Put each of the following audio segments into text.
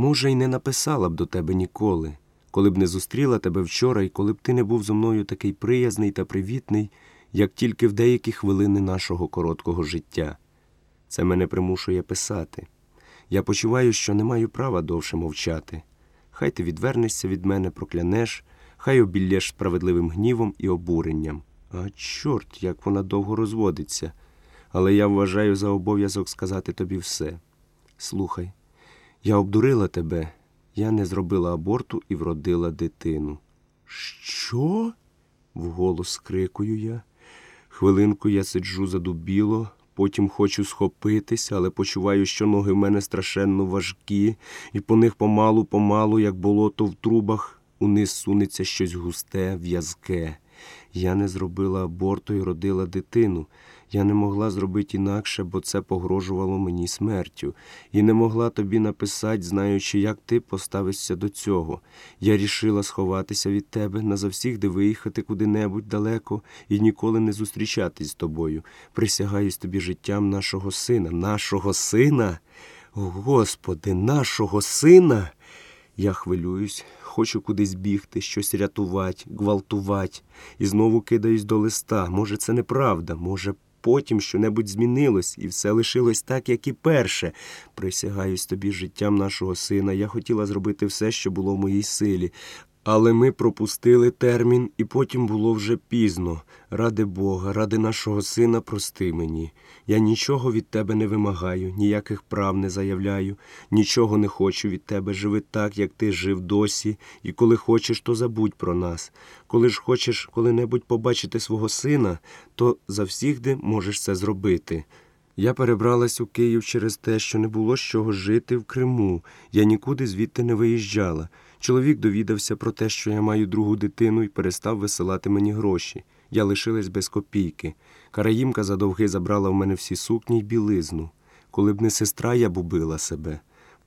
Може, й не написала б до тебе ніколи, коли б не зустріла тебе вчора і коли б ти не був зо мною такий приязний та привітний, як тільки в деякі хвилини нашого короткого життя. Це мене примушує писати. Я почуваю, що не маю права довше мовчати. Хай ти відвернешся від мене, проклянеш, хай обіллєш справедливим гнівом і обуренням. А чорт, як вона довго розводиться. Але я вважаю за обов'язок сказати тобі все. Слухай, я обдурила тебе, я не зробила аборту і вродила дитину. Що? вголос скрикую я. Хвилинку я сиджу задубіло, потім хочу схопитись, але почуваю, що ноги в мене страшенно важкі, і по них помалу, помалу, як болото в трубах, униз сунеться щось густе, в'язке. Я не зробила аборту і родила дитину. Я не могла зробити інакше, бо це погрожувало мені смертю, і не могла тобі написати, знаючи, як ти поставишся до цього. Я рішила сховатися від тебе, назавсігди виїхати куди-небудь далеко і ніколи не зустрічатись з тобою. Присягаюсь тобі життям нашого сина, нашого сина. Господи, нашого сина. Я хвилююсь, хочу кудись бігти, щось рятувати, гвалтувати, і знову кидаюсь до листа. Може, це неправда, може, потім щонебудь змінилось, і все лишилось так, як і перше. Присягаюсь тобі життям нашого сина. Я хотіла зробити все, що було в моїй силі. Але ми пропустили термін, і потім було вже пізно. Ради Бога, ради нашого сина, прости мені. Я нічого від тебе не вимагаю, ніяких прав не заявляю, нічого не хочу від тебе. Живи так, як ти жив досі, і коли хочеш, то забудь про нас. Коли ж хочеш коли-небудь побачити свого сина, то завсігди можеш це зробити. Я перебралась у Київ через те, що не було з чого жити в Криму. Я нікуди звідти не виїжджала. Чоловік довідався про те, що я маю другу дитину, і перестав висилати мені гроші. Я лишилась без копійки. Караїмка задовги забрала в мене всі сукні й білизну. Коли б не сестра, я б убила себе.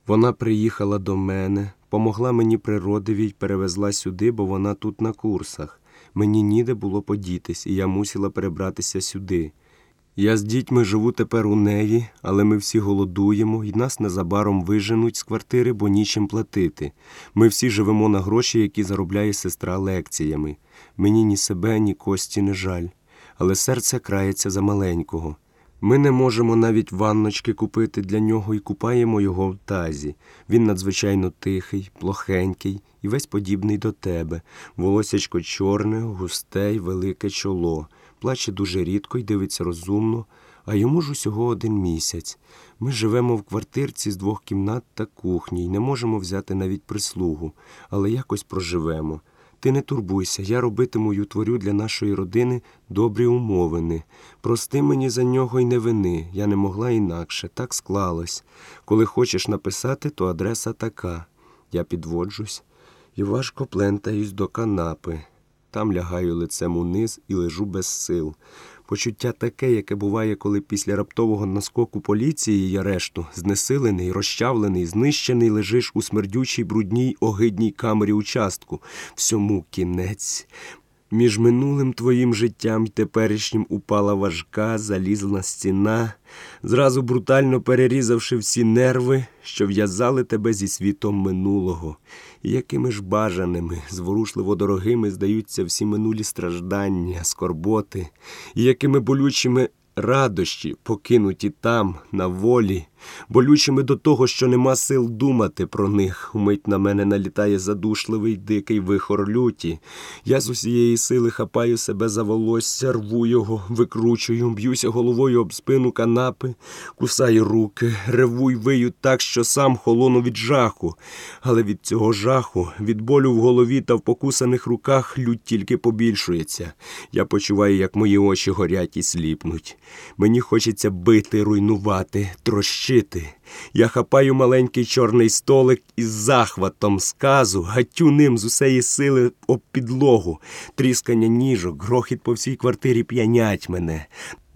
Вона приїхала до мене, помогла мені природиві й перевезла сюди, бо вона тут на курсах. Мені ніде було подітись, і я мусила перебратися сюди. Я з дітьми живу тепер у неї, але ми всі голодуємо, і нас незабаром виженуть з квартири, бо нічим платити. Ми всі живемо на гроші, які заробляє сестра лекціями. Мені ні себе, ні кості не жаль, але серце крається за маленького. Ми не можемо навіть ванночки купити для нього і купаємо його в тазі. Він надзвичайно тихий, плохенький і весь подібний до тебе. Волосячко чорне, густе й велике чоло. Плаче дуже рідко й дивиться розумно, а йому ж усього один місяць. Ми живемо в квартирці з двох кімнат та кухні й не можемо взяти навіть прислугу, але якось проживемо. Ти не турбуйся, я робитиму й утворю для нашої родини добрі умовини. Прости мені за нього й не вини. Я не могла інакше, так склалось. Коли хочеш написати, то адреса така. Я підводжусь і важко плентаюсь до канапи. Там лягаю лицем униз і лежу без сил. Почуття таке, яке буває, коли після раптового наскоку поліції й арешту, знесилений, розчавлений, знищений, лежиш у смердючій, брудній, огидній камері участку. Всьому кінець. Між минулим твоїм життям й теперішнім упала важка, залізна стіна, зразу брутально перерізавши всі нерви, що в'язали тебе зі світом минулого. І якими ж бажаними, зворушливо дорогими здаються всі минулі страждання, скорботи, і якими болючими радощі, покинуті там, на волі, болючими до того, що нема сил думати про них. Умить на мене налітає задушливий дикий вихор люті. Я з усієї сили хапаю себе за волосся, рву його, викручую, б'юся головою об спину канапи, кусаю руки, реву й вию так, що сам холону від жаху. Але від цього жаху, від болю в голові та в покусаних руках лють тільки побільшується. Я почуваю, як мої очі горять і сліпнуть. Мені хочеться бити, руйнувати, трощити. Я хапаю маленький чорний столик із захватом сказу, гатю ним з усеї сили об підлогу, тріскання ніжок, грохіт по всій квартирі п'янять мене.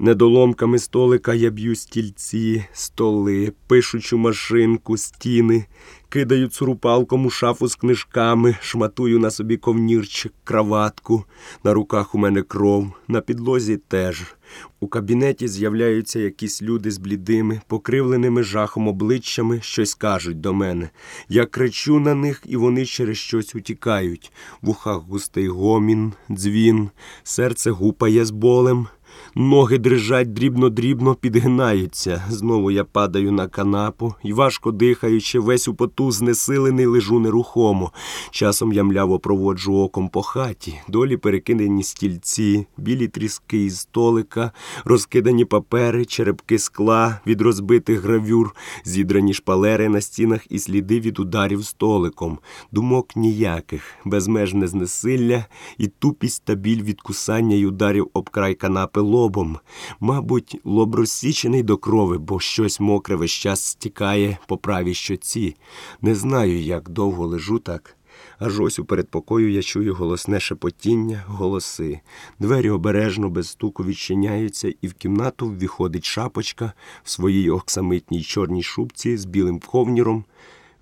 Недоломками столика я б'ю стільці, столи, пишучу машинку, стіни, кидаю цурупалком у шафу з книжками, шматую на собі ковнірчик, краватку, на руках у мене кров, на підлозі теж. У кабінеті з'являються якісь люди з блідими, покривленими жахом обличчями, щось кажуть до мене. Я кричу на них, і вони через щось утікають. В ухах густий гомін, дзвін, серце гупає з болем. Ноги дрижать дрібно-дрібно підгинаються. Знову я падаю на канапу і, важко дихаючи, весь у поту знесилений лежу нерухомо. Часом я мляво проводжу оком по хаті, долі перекинені стільці, білі тріски із столика, розкидані папери, черепки скла від розбитих гравюр, зідрані шпалери на стінах і сліди від ударів столиком. Думок ніяких, безмежне знесилля і тупість та біль від кусання й ударів об край канапи лобом. Мабуть, лоб розсічений до крови, бо щось мокре весь час стікає по правій щоці. Не знаю, як довго лежу так. Аж ось у передпокою я чую голосне шепотіння, голоси. Двері обережно без стуку відчиняються, і в кімнату ввіходить шапочка в своїй оксамитній чорній шубці з білим ковніром,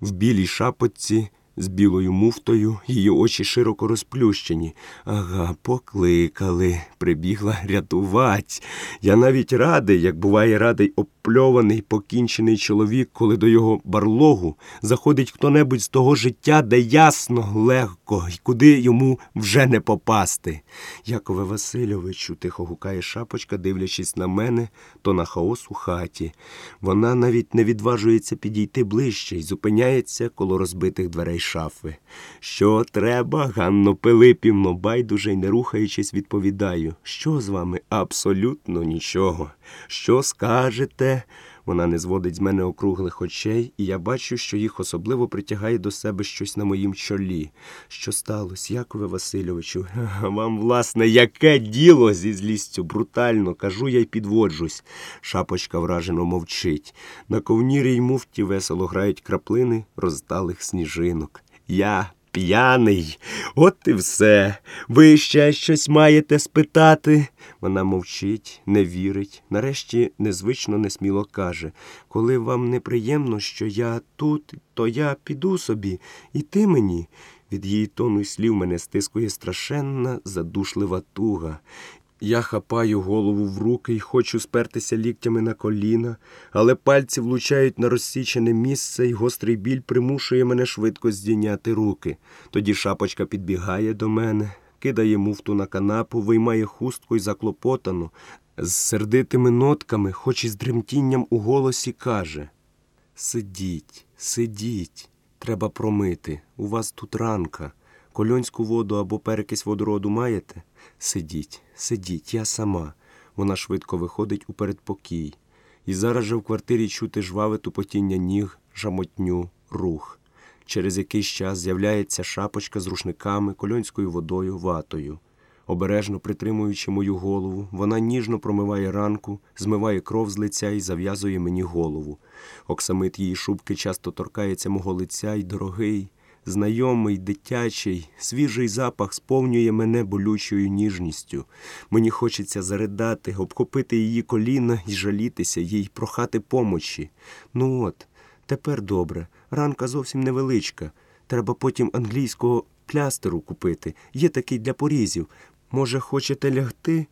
в білій шапочці з білою муфтою, її очі широко розплющені. Ага, покликали, прибігла рятувать. Я навіть радий, як буває радий опльований, покінчений чоловік, коли до його барлогу заходить хто-небудь з того життя, де ясно, легко, і куди йому вже не попасти. Якове Васильовичу, тихо гукає шапочка, дивлячись на мене, то на хаос у хаті. Вона навіть не відважується підійти ближче і зупиняється коло розбитих дверей шафи. Що треба, Ганно Пилипівно, байдуже й не рухаючись, відповідаю. Що з вами? Абсолютно нічого. Що скажете? Вона не зводить з мене округлих очей, і я бачу, що їх особливо притягає до себе щось на моїм чолі. Що сталося, Якове Васильовичу? Вам, власне, яке діло зі злістю? Брутально, кажу я й підводжусь. Шапочка вражено мовчить. На ковнірі й муфті весело грають краплини розталих сніжинок. Я п'яний, от і все. Ви ще щось маєте спитати? Вона мовчить, не вірить. Нарешті незвично несміло каже Коли вам неприємно, що я тут, то я піду собі, і ти мені. Від її тону й слів мене стискує страшенна, задушлива туга. Я хапаю голову в руки і хочу спертися ліктями на коліна, але пальці влучають на розсічене місце, і гострий біль примушує мене швидко здійняти руки. Тоді шапочка підбігає до мене, кидає муфту на канапу, виймає хустку й заклопотану, з сердитими нотками, хоч і з дремтінням у голосі, каже Сидіть, сидіть, треба промити. У вас тут ранка. Кольонську воду або перекись водороду маєте? Сидіть, сидіть, я сама. Вона швидко виходить у передпокій. І зараз же в квартирі чути жваве тупотіння ніг, жамотню, рух. Через якийсь час з'являється шапочка з рушниками, кольонською водою, ватою. Обережно притримуючи мою голову, вона ніжно промиває ранку, змиває кров з лиця і зав'язує мені голову. Оксамит її шубки часто торкається мого лиця й дорогий, знайомий, дитячий, свіжий запах сповнює мене болючою ніжністю. Мені хочеться заридати, обхопити її коліна і жалітися їй, прохати помочі. Ну от, тепер добре, ранка зовсім невеличка. Треба потім англійського плястеру купити. Є такий для порізів. Може, хочете лягти?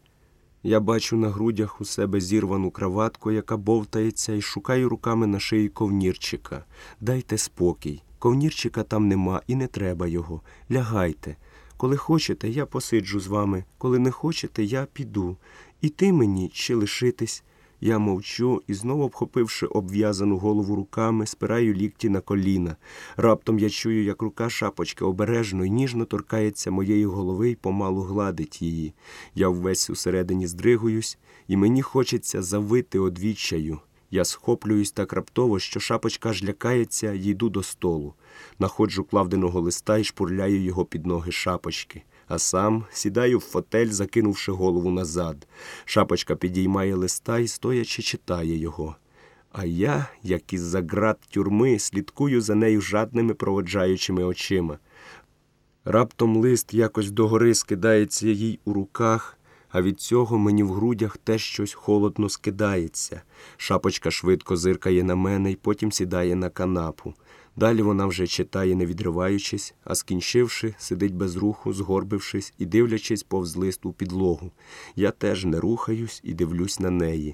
Я бачу на грудях у себе зірвану краватку, яка бовтається, і шукаю руками на шиї ковнірчика. Дайте спокій. Ковнірчика там нема і не треба його. Лягайте. Коли хочете, я посиджу з вами. Коли не хочете, я піду. І ти мені чи лишитись. Я мовчу і, знову обхопивши обв'язану голову руками, спираю лікті на коліна. Раптом я чую, як рука шапочки обережно і ніжно торкається моєї голови і помалу гладить її. Я ввесь усередині здригуюсь, і мені хочеться завити одвічаю. Я схоплююсь так раптово, що шапочка аж лякається йду до столу. Находжу клавденого листа і шпурляю його під ноги шапочки, а сам сідаю в фотель, закинувши голову назад. Шапочка підіймає листа і стоячи читає його. А я, як із за град тюрми, слідкую за нею жадними проводжаючими очима. Раптом лист якось догори скидається їй у руках а від цього мені в грудях теж щось холодно скидається. Шапочка швидко зиркає на мене і потім сідає на канапу. Далі вона вже читає, не відриваючись, а скінчивши, сидить без руху, згорбившись і дивлячись повз лист у підлогу. Я теж не рухаюсь і дивлюсь на неї.